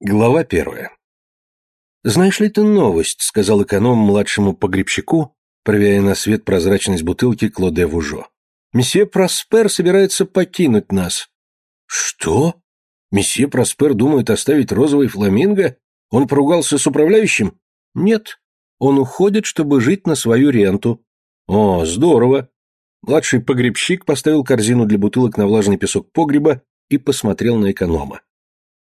Глава первая. «Знаешь ли ты новость?» — сказал эконом младшему погребщику, проверяя на свет прозрачность бутылки Клоде Вужо. «Месье Проспер собирается покинуть нас». «Что? Месье Проспер думает оставить розовый фламинго? Он поругался с управляющим?» «Нет. Он уходит, чтобы жить на свою ренту». «О, здорово!» Младший погребщик поставил корзину для бутылок на влажный песок погреба и посмотрел на эконома.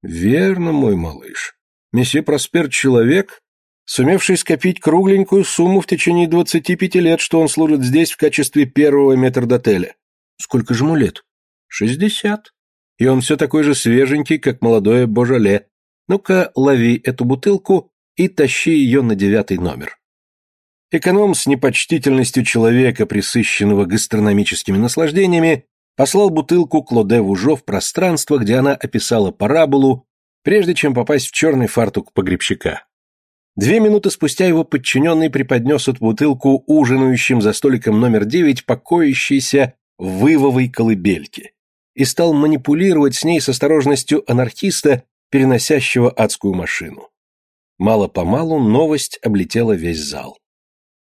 Верно, мой малыш. Месье Проспер человек, сумевший скопить кругленькую сумму в течение двадцати пяти лет, что он служит здесь в качестве первого метрдотеля. Сколько же ему лет? Шестьдесят. И он все такой же свеженький, как молодое Божале. Ну-ка, лови эту бутылку и тащи ее на девятый номер. Эконом с непочтительностью человека, присыщенного гастрономическими наслаждениями, послал бутылку Клоде Вужо в пространство, где она описала параболу, прежде чем попасть в черный фартук погребщика. Две минуты спустя его подчиненный преподнес эту бутылку ужинающим за столиком номер девять покоящейся в вывовой колыбельке и стал манипулировать с ней с осторожностью анархиста, переносящего адскую машину. Мало-помалу новость облетела весь зал.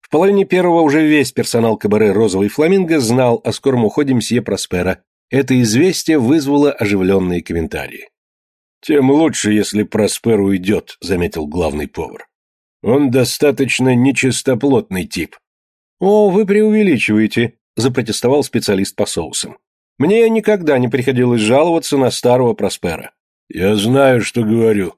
В половине первого уже весь персонал кабаре «Розовый фламинго» знал о скором уходе мсье Проспера. Это известие вызвало оживленные комментарии. «Тем лучше, если Проспер уйдет», — заметил главный повар. «Он достаточно нечистоплотный тип». «О, вы преувеличиваете», — запротестовал специалист по соусам. «Мне никогда не приходилось жаловаться на старого Проспера». «Я знаю, что говорю.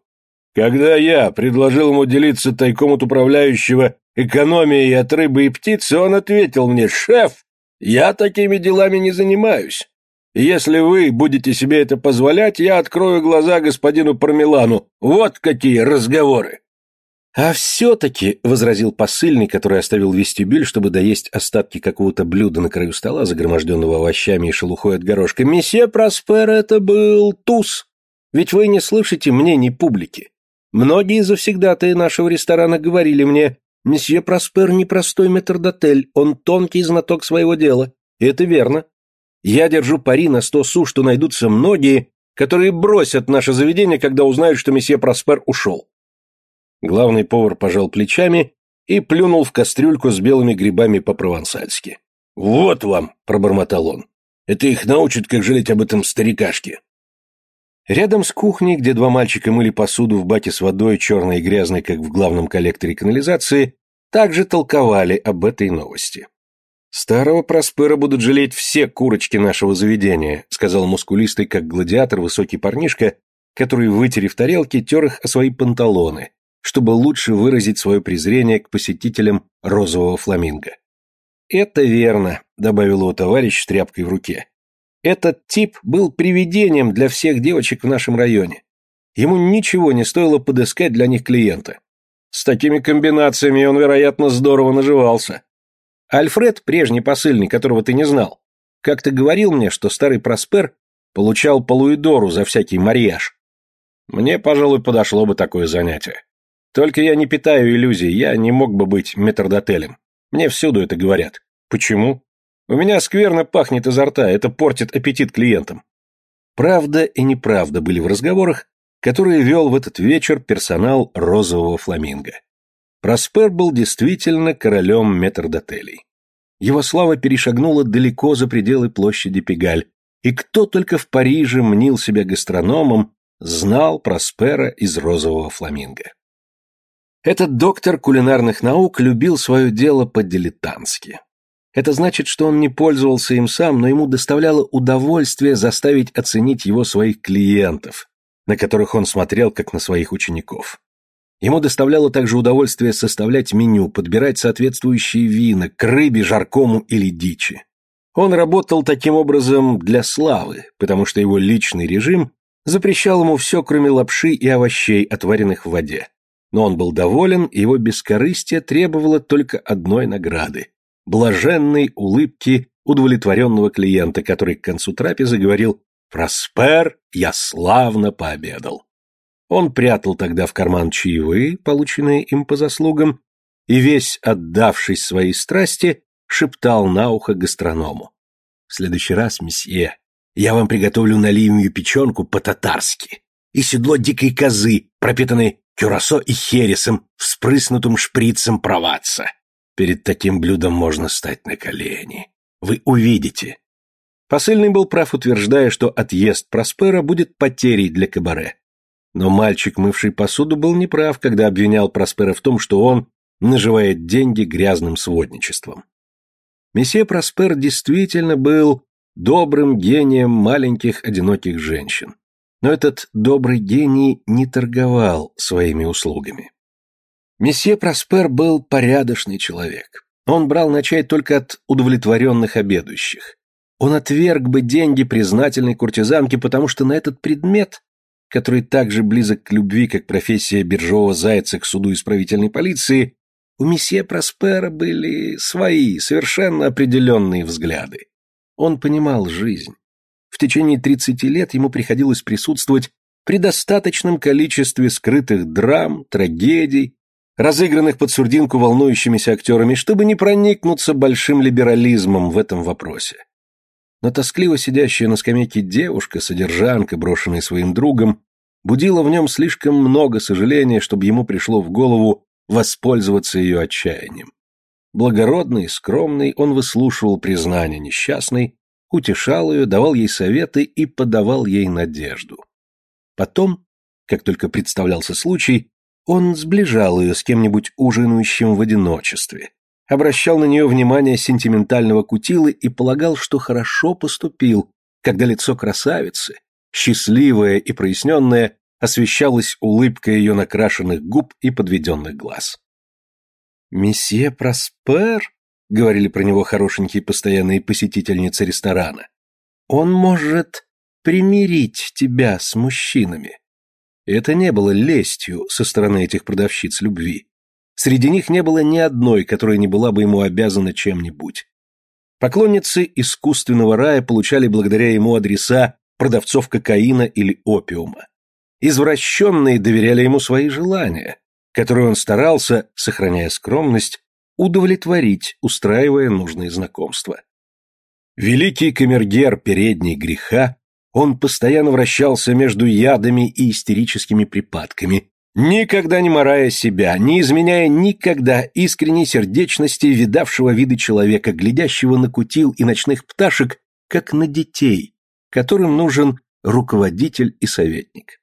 Когда я предложил ему делиться тайком от управляющего экономией от рыбы и птицы, он ответил мне, «Шеф, я такими делами не занимаюсь. если вы будете себе это позволять, я открою глаза господину Пармелану. Вот какие разговоры!» «А все-таки», — возразил посыльный, который оставил вестибюль, чтобы доесть остатки какого-то блюда на краю стола, загроможденного овощами и шелухой от горошка, «Месье Проспер это был туз. Ведь вы не слышите мнений публики. Многие завсегдатые нашего ресторана говорили мне, месье Проспер не простой метрдотель, он тонкий знаток своего дела. И это верно. Я держу пари на сто су, что найдутся многие, которые бросят наше заведение, когда узнают, что месье Проспер ушел. Главный повар пожал плечами и плюнул в кастрюльку с белыми грибами по-провансальски. «Вот вам!» — пробормотал он. «Это их научат, как жалеть об этом старикашке». Рядом с кухней, где два мальчика мыли посуду в баке с водой, черной и грязной, как в главном коллекторе канализации, также толковали об этой новости. «Старого Проспера будут жалеть все курочки нашего заведения», сказал мускулистый, как гладиатор, высокий парнишка, который, вытерев тарелки, тер их о свои панталоны, чтобы лучше выразить свое презрение к посетителям розового фламинго. «Это верно», — добавил его товарищ с тряпкой в руке. Этот тип был привидением для всех девочек в нашем районе. Ему ничего не стоило подыскать для них клиента. С такими комбинациями он, вероятно, здорово наживался. Альфред, прежний посыльный, которого ты не знал, как-то говорил мне, что старый Проспер получал полуидору за всякий марияж. Мне, пожалуй, подошло бы такое занятие. Только я не питаю иллюзий, я не мог бы быть метрдотелем. Мне всюду это говорят. Почему? У меня скверно пахнет изо рта, это портит аппетит клиентам. Правда и неправда были в разговорах, которые вел в этот вечер персонал розового фламинго. Проспер был действительно королем метрдотелей. Его слава перешагнула далеко за пределы площади Пегаль, и кто только в Париже мнил себя гастрономом, знал Проспера из розового фламинго. Этот доктор кулинарных наук любил свое дело по-дилетантски. Это значит, что он не пользовался им сам, но ему доставляло удовольствие заставить оценить его своих клиентов, на которых он смотрел как на своих учеников. Ему доставляло также удовольствие составлять меню, подбирать соответствующие вина к рыбе, жаркому или дичи. Он работал таким образом для славы, потому что его личный режим запрещал ему все, кроме лапши и овощей, отваренных в воде. Но он был доволен, и его бескорыстие требовало только одной награды блаженной улыбки удовлетворенного клиента, который к концу трапезы говорил «Проспер, я славно пообедал». Он прятал тогда в карман чаевые, полученные им по заслугам, и весь отдавшись своей страсти, шептал на ухо гастроному. «В следующий раз, месье, я вам приготовлю наливную печенку по-татарски и седло дикой козы пропитанный кюрасо и хересом, вспрыснутым шприцем проватца. Перед таким блюдом можно стать на колени. Вы увидите. Посыльный был прав, утверждая, что отъезд Проспера будет потерей для кабаре. Но мальчик, мывший посуду, был неправ, когда обвинял Проспера в том, что он наживает деньги грязным сводничеством. Месье Проспер действительно был добрым гением маленьких одиноких женщин. Но этот добрый гений не торговал своими услугами. Месье Проспер был порядочный человек. Он брал на чай только от удовлетворенных обедающих. Он отверг бы деньги признательной куртизанке, потому что на этот предмет, который так же близок к любви, как профессия биржевого зайца к суду исправительной полиции, у месье Проспера были свои, совершенно определенные взгляды. Он понимал жизнь. В течение 30 лет ему приходилось присутствовать при достаточном количестве скрытых драм, трагедий, разыгранных под сурдинку волнующимися актерами, чтобы не проникнуться большим либерализмом в этом вопросе. Но тоскливо сидящая на скамейке девушка, содержанка, брошенная своим другом, будила в нем слишком много сожаления, чтобы ему пришло в голову воспользоваться ее отчаянием. Благородный, скромный, он выслушивал признания несчастной, утешал ее, давал ей советы и подавал ей надежду. Потом, как только представлялся случай, он сближал ее с кем-нибудь ужинающим в одиночестве, обращал на нее внимание сентиментального кутилы и полагал, что хорошо поступил, когда лицо красавицы, счастливое и проясненное, освещалась улыбка ее накрашенных губ и подведенных глаз. «Месье Проспер», — говорили про него хорошенькие постоянные посетительницы ресторана, «он может примирить тебя с мужчинами». это не было лестью со стороны этих продавщиц любви. Среди них не было ни одной, которая не была бы ему обязана чем-нибудь. Поклонницы искусственного рая получали благодаря ему адреса продавцов кокаина или опиума. Извращенные доверяли ему свои желания, которые он старался, сохраняя скромность, удовлетворить, устраивая нужные знакомства. Великий камергер передней греха, он постоянно вращался между ядами и истерическими припадками, никогда не морая себя, не изменяя никогда искренней сердечности видавшего виды человека, глядящего на кутил и ночных пташек, как на детей, которым нужен руководитель и советник.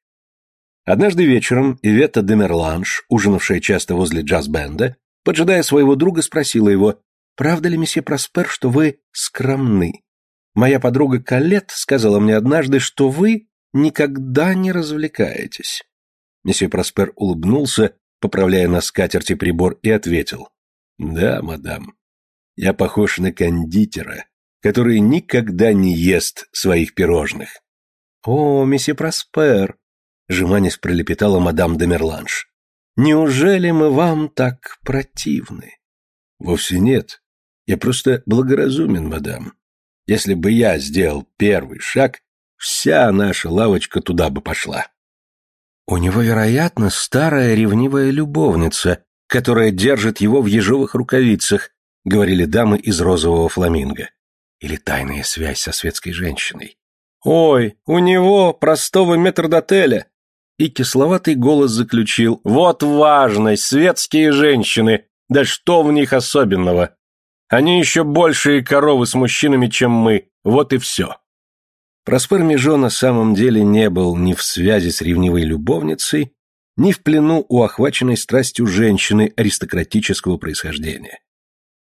Однажды вечером Ивета Демерланш, ужинавшая часто возле джаз-бенда, поджидая своего друга, спросила его, «Правда ли, месье Проспер, что вы скромны? Моя подруга Калет сказала мне однажды, что вы никогда не развлекаетесь». Месье Проспер улыбнулся, поправляя на скатерти прибор, и ответил, «Да, мадам, я похож на кондитера, который никогда не ест своих пирожных». «О, месье Проспер, Жеманис пролепетала мадам де Мерланж. «Неужели мы вам так противны?» «Вовсе нет. Я просто благоразумен, мадам. Если бы я сделал первый шаг, вся наша лавочка туда бы пошла». «У него, вероятно, старая ревнивая любовница, которая держит его в ежовых рукавицах», говорили дамы из розового фламинго. Или тайная связь со светской женщиной. «Ой, у него, простого метрдотеля, и кисловатый голос заключил «Вот важность, светские женщины, да что в них особенного? Они еще большие коровы с мужчинами, чем мы, вот и все». Проспер Межо на самом деле не был ни в связи с ревнивой любовницей, ни в плену у охваченной страстью женщины аристократического происхождения.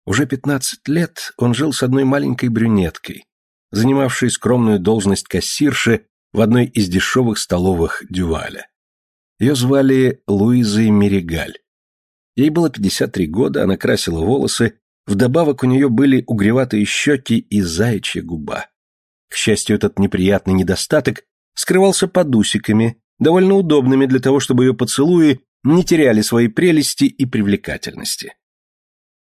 Уже пятнадцать лет он жил с одной маленькой брюнеткой, занимавшей скромную должность кассирши в одной из дешевых столовых Дюваля. Ее звали Луизой Меригаль. Ей было 53 года, она красила волосы, вдобавок у нее были угреватые щеки и заячья губа. К счастью, этот неприятный недостаток скрывался под усиками, довольно удобными для того, чтобы ее поцелуи не теряли своей прелести и привлекательности.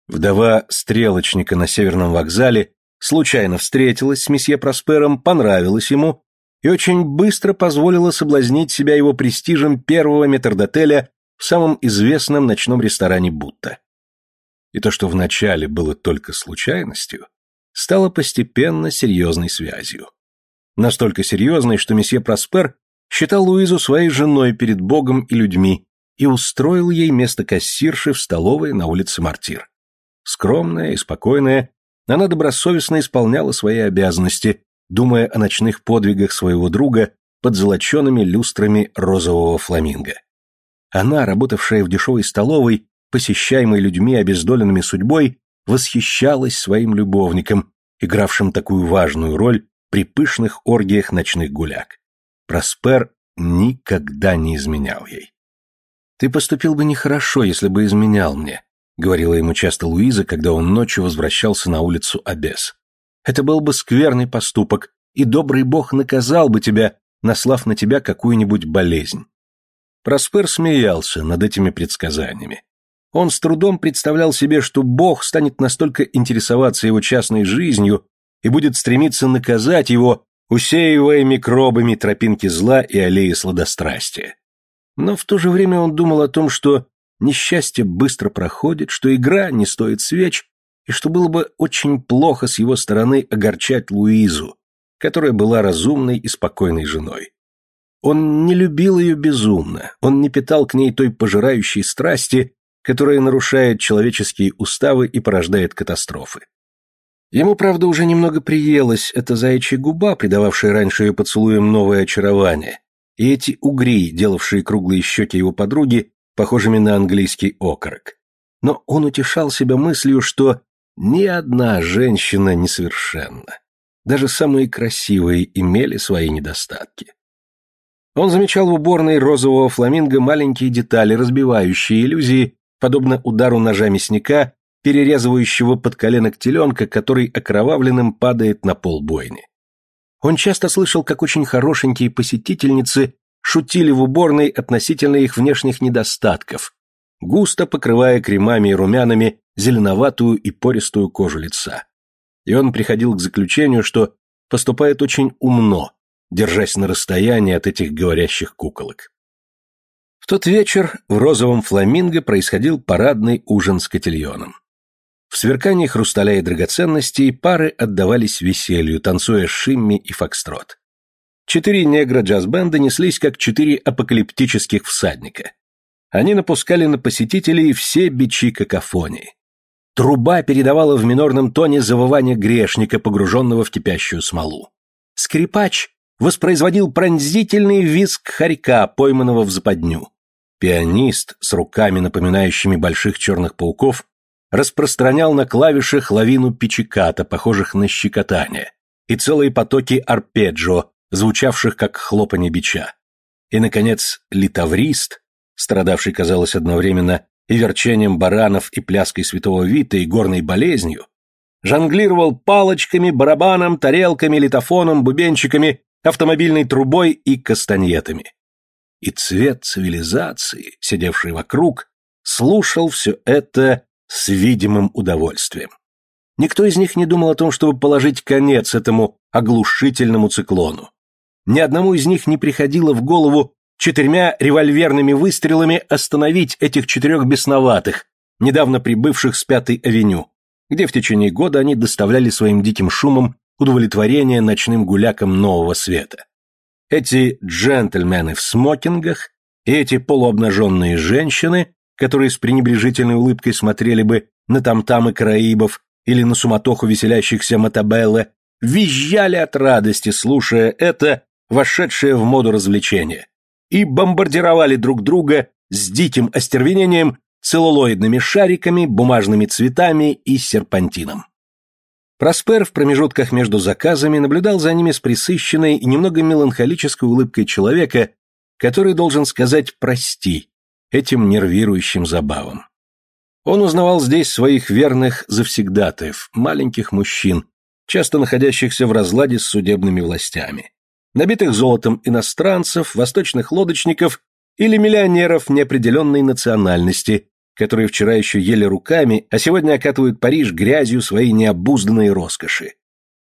Вдова стрелочника на Северном вокзале случайно встретилась с месье Проспером, понравилась ему и очень быстро позволила соблазнить себя его престижем первого метрдотеля в самом известном ночном ресторане Бутта. И то, что вначале было только случайностью, стало постепенно серьезной связью. Настолько серьезной, что месье Проспер считал Луизу своей женой перед Богом и людьми и устроил ей место кассирши в столовой на улице Мартир. Скромная и спокойная, она добросовестно исполняла свои обязанности, думая о ночных подвигах своего друга под золочеными люстрами розового фламинго. Она, работавшая в дешевой столовой, посещаемой людьми, обездоленными судьбой, восхищалась своим любовником, игравшим такую важную роль при пышных оргиях ночных гуляк. Проспер никогда не изменял ей. «Ты поступил бы нехорошо, если бы изменял мне», — говорила ему часто Луиза, когда он ночью возвращался на улицу Абес. «Это был бы скверный поступок, и добрый бог наказал бы тебя, наслав на тебя какую-нибудь болезнь». Проспер смеялся над этими предсказаниями. Он с трудом представлял себе, что бог станет настолько интересоваться его частной жизнью и будет стремиться наказать его, усеивая микробами тропинки зла и аллеи сладострастия. Но в то же время он думал о том, что несчастье быстро проходит, что игра не стоит свеч, и что было бы очень плохо с его стороны огорчать Луизу, которая была разумной и спокойной женой. Он не любил ее безумно, он не питал к ней той пожирающей страсти, которая нарушает человеческие уставы и порождает катастрофы. Ему, правда, уже немного приелась эта заячья губа, придававшая раньше ее поцелуям новое очарование, и эти угри, делавшие круглые щеки его подруги, похожими на английский окорок. Но он утешал себя мыслью, что ни одна женщина не совершенна. Даже самые красивые имели свои недостатки. Он замечал в уборной розового фламинго маленькие детали, разбивающие иллюзии, подобно удару ножа мясника, перерезывающего под коленок теленка, который окровавленным падает на пол бойни. Он часто слышал, как очень хорошенькие посетительницы шутили в уборной относительно их внешних недостатков, густо покрывая кремами и румянами зеленоватую и пористую кожу лица. И он приходил к заключению, что поступает очень умно, держась на расстоянии от этих говорящих куколок. В тот вечер в розовом фламинго происходил парадный ужин с котельоном. В сверкании хрусталя и драгоценностей пары отдавались веселью, танцуя шимми и фокстрот. Четыре негра джаз-бенда неслись как четыре апокалиптических всадника. Они напускали на посетителей все бичи какофонии. Труба передавала в минорном тоне завывание грешника, погруженного в кипящую смолу. Скрипач воспроизводил пронзительный визг хорька, пойманного в западню. Пианист с руками, напоминающими больших черных пауков, распространял на клавишах лавину пичиката, похожих на щекотание, и целые потоки арпеджио, звучавших как хлопанье бича. И, наконец, литаврист, страдавший, казалось, одновременно и верчением баранов, и пляской святого Вита, и горной болезнью, жонглировал палочками, барабаном, тарелками, литофоном, бубенчиками, автомобильной трубой и кастаньетами. И цвет цивилизации, сидевший вокруг, слушал все это с видимым удовольствием. Никто из них не думал о том, чтобы положить конец этому оглушительному циклону. Ни одному из них не приходило в голову четырьмя револьверными выстрелами остановить этих четырех бесноватых, недавно прибывших с Пятой авеню, где в течение года они доставляли своим диким шумом удовлетворение ночным гулякам нового света. Эти джентльмены в смокингах и эти полуобнаженные женщины которые с пренебрежительной улыбкой смотрели бы на тамтамы караибов или на суматоху веселящихся Матабеллы, визжали от радости, слушая это, вошедшее в моду развлечение, и бомбардировали друг друга с диким остервенением целлулоидными шариками, бумажными цветами и серпантином. Проспер в промежутках между заказами наблюдал за ними с присыщенной и немного меланхолической улыбкой человека, который должен сказать «прости», этим нервирующим забавам. Он узнавал здесь своих верных завсегдатаев, маленьких мужчин, часто находящихся в разладе с судебными властями, набитых золотом иностранцев, восточных лодочников или миллионеров неопределенной национальности, которые вчера еще ели руками, а сегодня окатывают Париж грязью своей необузданной роскоши.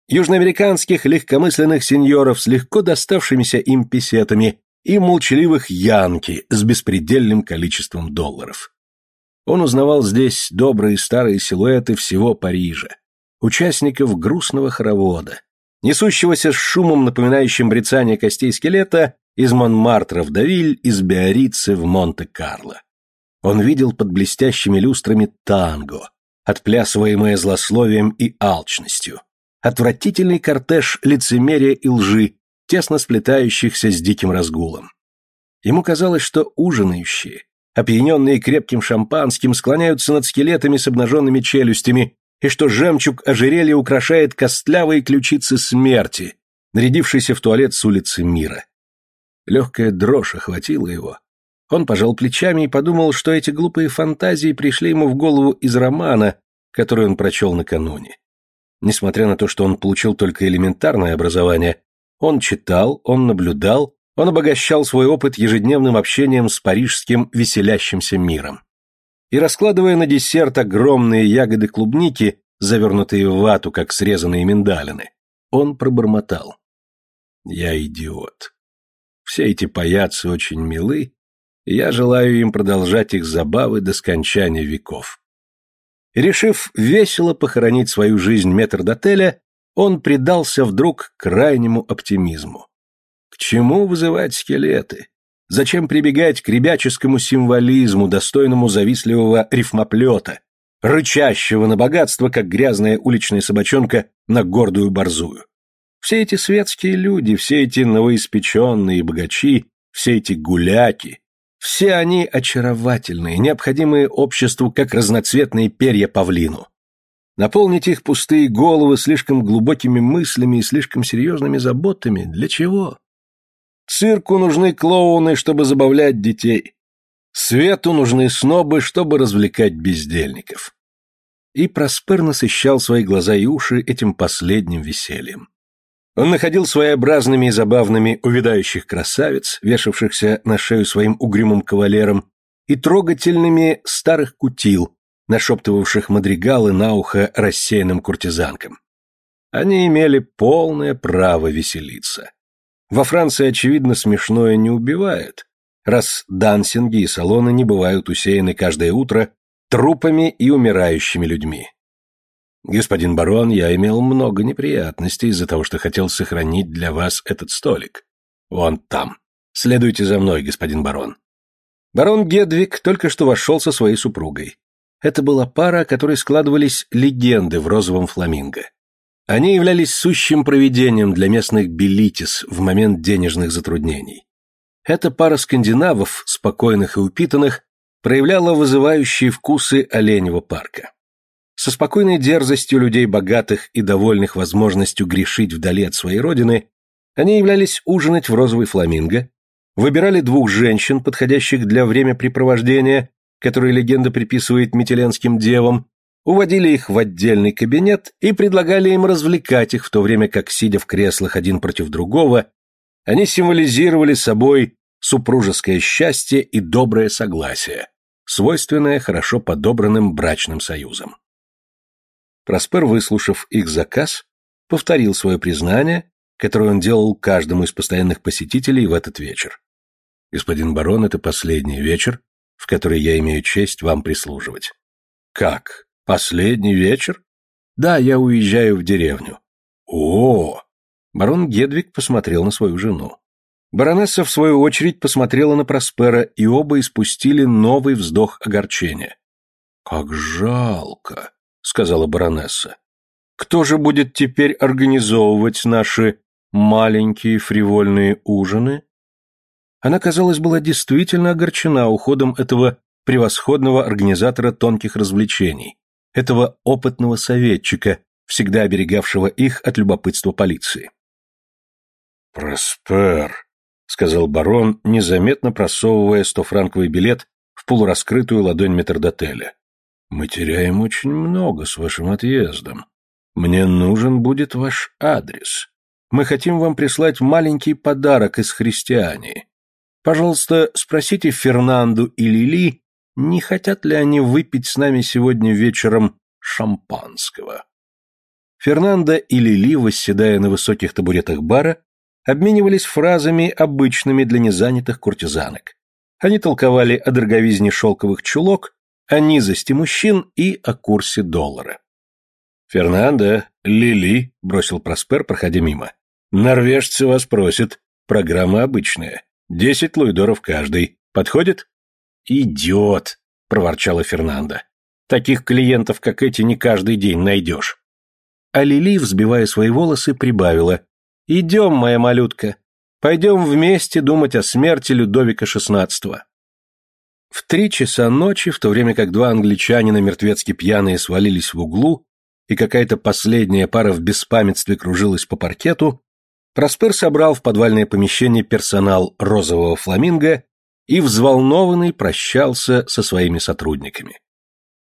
Южноамериканских легкомысленных сеньоров с легко доставшимися им песетами и молчаливых янки с беспредельным количеством долларов. Он узнавал здесь добрые старые силуэты всего Парижа, участников грустного хоровода, несущегося с шумом, напоминающим брецание костей скелета, из Монмартра в Давиль, из Биорицы в Монте-Карло. Он видел под блестящими люстрами танго, отплясываемое злословием и алчностью, отвратительный кортеж лицемерия и лжи, тесно сплетающихся с диким разгулом. Ему казалось, что ужинающие, опьяненные крепким шампанским, склоняются над скелетами с обнаженными челюстями, и что жемчуг ожерелья украшает костлявые ключицы смерти, нарядившийся в туалет с улицы мира. Легкая дрожь охватила его. Он пожал плечами и подумал, что эти глупые фантазии пришли ему в голову из романа, который он прочел накануне. Несмотря на то, что он получил только элементарное образование, он читал, он наблюдал, он обогащал свой опыт ежедневным общением с парижским веселящимся миром. И раскладывая на десерт огромные ягоды клубники, завернутые в вату, как срезанные миндалины, он пробормотал. «Я идиот. Все эти паяцы очень милы, я желаю им продолжать их забавы до скончания веков». Решив весело похоронить свою жизнь метрдотеля, он предался вдруг крайнему оптимизму. К чему вызывать скелеты? Зачем прибегать к ребяческому символизму, достойному завистливого рифмоплета, рычащего на богатство, как грязная уличная собачонка на гордую борзую? Все эти светские люди, все эти новоиспеченные богачи, все эти гуляки, все они очаровательные, необходимые обществу, как разноцветные перья павлину. Наполнить их пустые головы слишком глубокими мыслями и слишком серьезными заботами для чего? Цирку нужны клоуны, чтобы забавлять детей. Свету нужны снобы, чтобы развлекать бездельников. И Проспер насыщал свои глаза и уши этим последним весельем. Он находил своеобразными и забавными увядающих красавиц, вешавшихся на шею своим угрюмым кавалером, и трогательными старых кутил, нашептывавших мадригалы на ухо рассеянным куртизанкам. Они имели полное право веселиться. Во Франции, очевидно, смешное не убивает, раз дансинги и салоны не бывают усеяны каждое утро трупами и умирающими людьми. Господин барон, я имел много неприятностей из-за того, что хотел сохранить для вас этот столик. Вон там. Следуйте за мной, господин барон. Барон Гедвиг только что вошел со своей супругой. Это была пара, о которой складывались легенды в розовом фламинго. Они являлись сущим провидением для местных белитис в момент денежных затруднений. Эта пара скандинавов, спокойных и упитанных, проявляла вызывающие вкусы оленевого парка. Со спокойной дерзостью людей богатых и довольных возможностью грешить вдали от своей родины, они являлись ужинать в розовый фламинго, выбирали двух женщин, подходящих для времяпрепровождения, которые легенда приписывает метеленским девам, уводили их в отдельный кабинет и предлагали им развлекать их, в то время как, сидя в креслах один против другого, они символизировали собой супружеское счастье и доброе согласие, свойственное хорошо подобранным брачным союзам. Проспер, выслушав их заказ, повторил свое признание, которое он делал каждому из постоянных посетителей в этот вечер. «Господин барон, это последний вечер, в который я имею честь вам прислуживать». «Как? Последний вечер? Да, я уезжаю в деревню. О! Барон Гедвиг посмотрел на свою жену. Баронесса, в свою очередь, посмотрела на Проспера, и оба испустили новый вздох огорчения. «Как жалко», — сказала баронесса. «Кто же будет теперь организовывать наши маленькие фривольные ужины?» Она, казалось, была действительно огорчена уходом этого превосходного организатора тонких развлечений, этого опытного советчика, всегда оберегавшего их от любопытства полиции. «Проспер», — сказал барон, незаметно просовывая стофранковый билет в полураскрытую ладонь метрдотеля. «Мы теряем очень много с вашим отъездом. Мне нужен будет ваш адрес. Мы хотим вам прислать маленький подарок из христиании. Пожалуйста, спросите Фернанду и Лили, не хотят ли они выпить с нами сегодня вечером шампанского. Фернандо и Лили, восседая на высоких табуретах бара, обменивались фразами, обычными для незанятых куртизанок. Они толковали о дороговизне шелковых чулок, о низости мужчин и о курсе доллара. «Фернандо, Лили», — бросил Проспер, проходя мимо, — «норвежцы вас просят. Программа обычная. Десять луидоров каждый. Подходит? Идет, проворчала Фернанда. Таких клиентов, как эти, не каждый день найдешь. А Лили, взбивая свои волосы, прибавила. «Идем, моя малютка. Пойдем вместе думать о смерти Людовика XVI». В три часа ночи, в то время как два англичанина мертвецки пьяные свалились в углу, и какая-то последняя пара в беспамятстве кружилась по паркету, Проспер собрал в подвальное помещение персонал розового фламинго и взволнованный прощался со своими сотрудниками.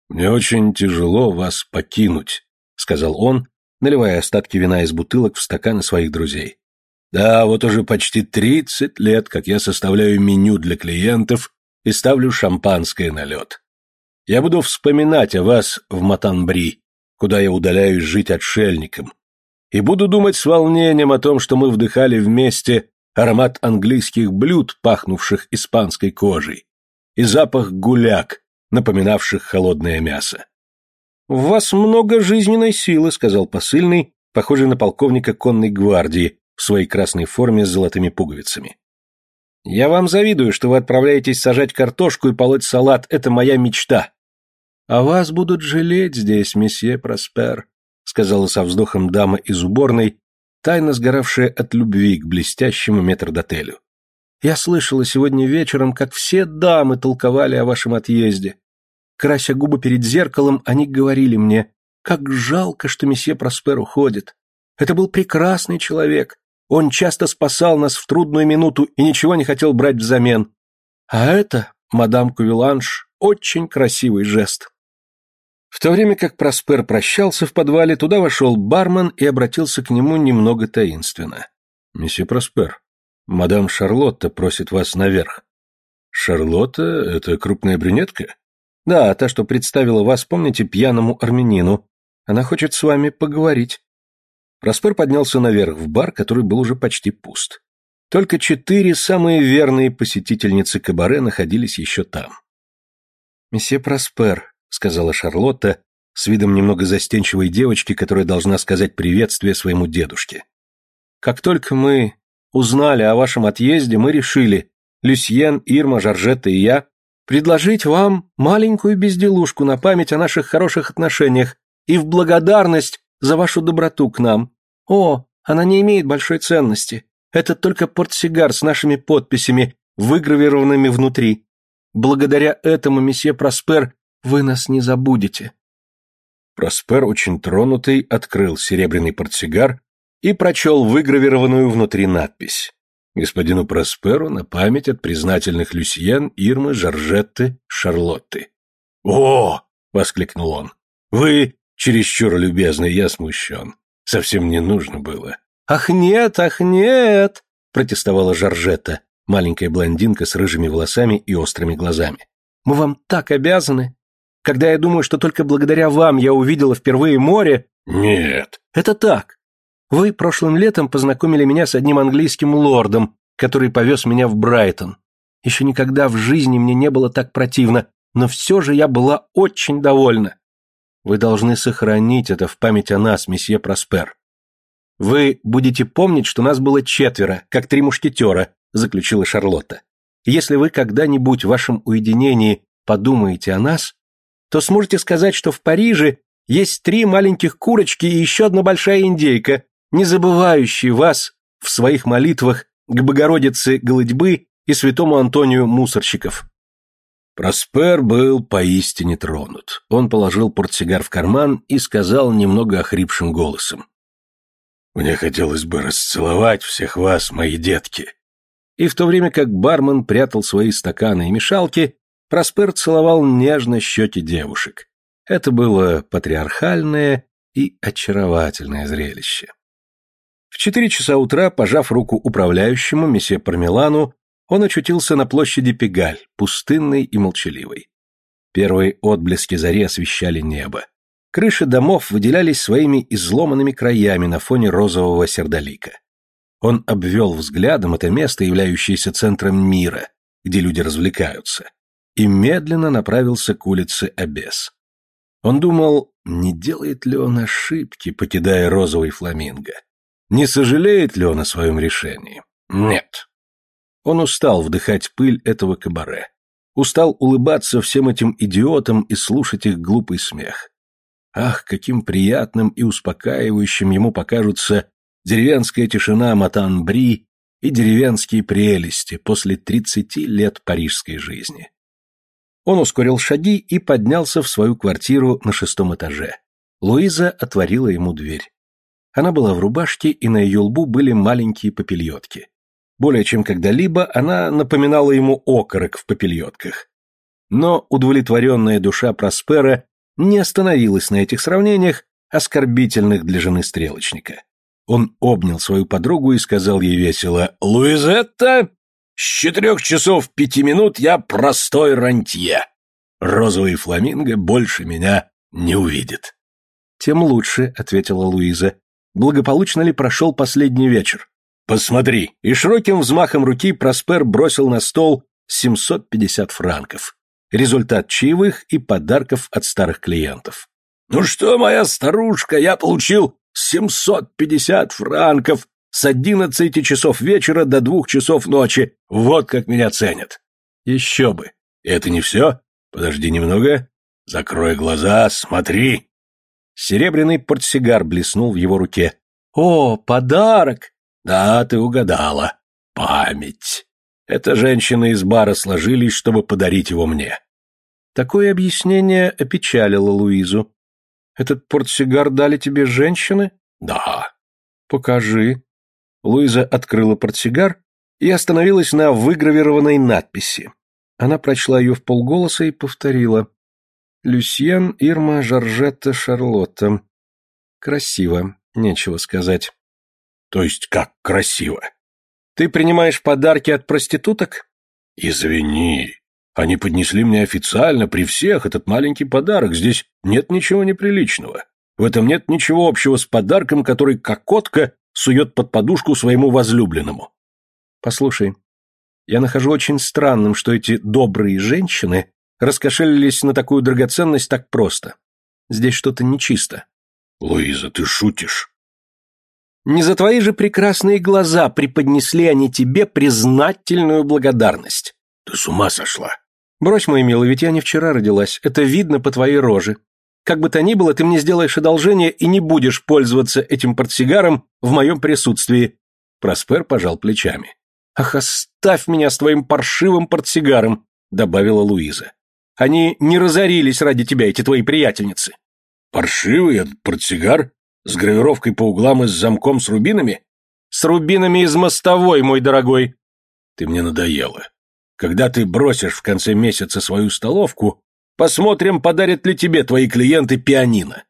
«Мне очень тяжело вас покинуть», — сказал он, наливая остатки вина из бутылок в стаканы своих друзей. «Да, вот уже почти тридцать лет, как я составляю меню для клиентов и ставлю шампанское на лед. Я буду вспоминать о вас в Матанбри, куда я удаляюсь жить отшельником, и буду думать с волнением о том, что мы вдыхали вместе аромат английских блюд, пахнувших испанской кожей, и запах гуляк, напоминавших холодное мясо. «В вас много жизненной силы», — сказал посыльный, похожий на полковника конной гвардии в своей красной форме с золотыми пуговицами. Я вам завидую, что вы отправляетесь сажать картошку и полоть салат. Это моя мечта. А вас будут жалеть здесь, месье Проспер, сказала со вздохом дама из уборной, тайно сгоравшая от любви к блестящему метрдотелю. Я слышала сегодня вечером, как все дамы толковали о вашем отъезде. Крася губы перед зеркалом, они говорили мне, как жалко, что месье Проспер уходит. Это был прекрасный человек, он часто спасал нас в трудную минуту и ничего не хотел брать взамен. А это, мадам Кувиланш, очень красивый жест. В то время как Проспер прощался в подвале, туда вошел бармен и обратился к нему немного таинственно. «Месье Проспер, мадам Шарлотта просит вас наверх». «Шарлотта — это крупная брюнетка?» «Да, та, что представила вас, помните, пьяному армянину. Она хочет с вами поговорить». Проспер поднялся наверх в бар, который был уже почти пуст. Только четыре самые верные посетительницы кабаре находились еще там. «Месье Проспер», — сказала Шарлотта, с видом немного застенчивой девочки, которая должна сказать приветствие своему дедушке. «Как только мы узнали о вашем отъезде, мы решили, Люсьен, Ирма, Жоржетта и я, предложить вам маленькую безделушку на память о наших хороших отношениях и в благодарность за вашу доброту к нам. О, она не имеет большой ценности. Это только портсигар с нашими подписями, выгравированными внутри. Благодаря этому, месье Проспер, вы нас не забудете». Проспер, очень тронутый, открыл серебряный портсигар и прочел выгравированную внутри надпись. Господину Просперу на память от признательных Люсьен, Ирмы, Жоржетты, Шарлотты. «О!» — воскликнул он. «Вы Чересчур любезный, я смущен. Совсем не нужно было. «Ах нет, ах нет!» — протестовала Жоржетта, маленькая блондинка с рыжими волосами и острыми глазами. «Мы вам так обязаны. Когда я думаю, что только благодаря вам я увидела впервые море...» «Нет». «Это так. Вы прошлым летом познакомили меня с одним английским лордом, который повез меня в Брайтон. Еще никогда в жизни мне не было так противно, но все же я была очень довольна. Вы должны сохранить это в память о нас, месье Проспер. Вы будете помнить, что нас было четверо, как три мушкетера, заключила Шарлотта. Если вы когда-нибудь в вашем уединении подумаете о нас, то сможете сказать, что в Париже есть три маленьких курочки и еще одна большая индейка, не забывающие вас в своих молитвах к Богородице Голодьбы и святому Антонию Мусорщиков. Проспер был поистине тронут. Он положил портсигар в карман и сказал немного охрипшим голосом. «Мне хотелось бы расцеловать всех вас, мои детки». И в то время как бармен прятал свои стаканы и мешалки, Проспер целовал нежно щеки девушек. Это было патриархальное и очаровательное зрелище. В четыре часа утра, пожав руку управляющему, месье Пармелану, он очутился на площади Пегаль, пустынной и молчаливой. Первые отблески зари освещали небо. Крыши домов выделялись своими изломанными краями на фоне розового сердолика. Он обвел взглядом это место, являющееся центром мира, где люди развлекаются, и медленно направился к улице Абес. Он думал, не делает ли он ошибки, покидая розовый фламинго, не сожалеет ли он о своем решении. Нет. Он устал вдыхать пыль этого кабаре. Устал улыбаться всем этим идиотам и слушать их глупый смех. Ах, каким приятным и успокаивающим ему покажутся деревенская тишина Матан-Бри и деревенские прелести после тридцати лет парижской жизни. Он ускорил шаги и поднялся в свою квартиру на шестом этаже. Луиза отворила ему дверь. Она была в рубашке, и на ее лбу были маленькие попельотки. Более чем когда-либо она напоминала ему окорок в попельотках. Но удовлетворенная душа Проспера не остановилась на этих сравнениях, оскорбительных для жены стрелочника. Он обнял свою подругу и сказал ей весело «Луизетта, с четырех часов пяти минут я простой рантье. Розовый фламинго больше меня не увидит». «Тем лучше», — ответила Луиза. «Благополучно ли прошел последний вечер?» «Посмотри!» И широким взмахом руки Проспер бросил на стол 750 франков. Результат чаевых и подарков от старых клиентов. «Ну что, моя старушка, я получил 750 франков с 11 часов вечера до двух часов ночи. Вот как меня ценят!» «Еще бы!» «Это не все? Подожди немного. Закрой глаза, смотри!» Серебряный портсигар блеснул в его руке. «О, подарок!» «Да, ты угадала. Память. Это женщины из бара сложились, чтобы подарить его мне». Такое объяснение опечалило Луизу. «Этот портсигар дали тебе женщины?» «Да». «Покажи». Луиза открыла портсигар и остановилась на выгравированной надписи. Она прочла ее в полголоса и повторила. «Люсьен, Ирма, Жоржетта, Шарлотта». Красиво, нечего сказать. То есть как красиво? Ты принимаешь подарки от проституток? Извини. Они поднесли мне официально при всех этот маленький подарок. Здесь нет ничего неприличного. В этом нет ничего общего с подарком, который кокотка сует под подушку своему возлюбленному. Послушай, я нахожу очень странным, что эти добрые женщины раскошелились на такую драгоценность так просто. Здесь что-то нечисто. Луиза, ты шутишь? Не за твои же прекрасные глаза преподнесли они тебе признательную благодарность. Ты с ума сошла. Брось, мой милый, ведь я не вчера родилась. Это видно по твоей роже. Как бы то ни было, ты мне сделаешь одолжение и не будешь пользоваться этим портсигаром в моем присутствии. Проспер пожал плечами. Ах, оставь меня с твоим паршивым портсигаром, добавила Луиза. Они не разорились ради тебя, эти твои приятельницы. Паршивый этот портсигар? С гравировкой по углам и с замком с рубинами? С рубинами из мостовой, мой дорогой. Ты мне надоела. Когда ты бросишь в конце месяца свою столовку, посмотрим, подарят ли тебе твои клиенты пианино.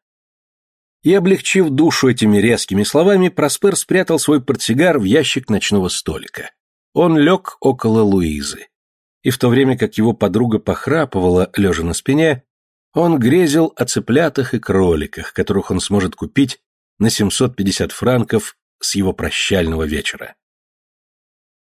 И облегчив душу этими резкими словами, Проспер спрятал свой портсигар в ящик ночного столика. Он лег около Луизы. И в то время как его подруга похрапывала, лежа на спине, он грезил о цыплятах и кроликах, которых он сможет купить на 750 франков с его прощального вечера.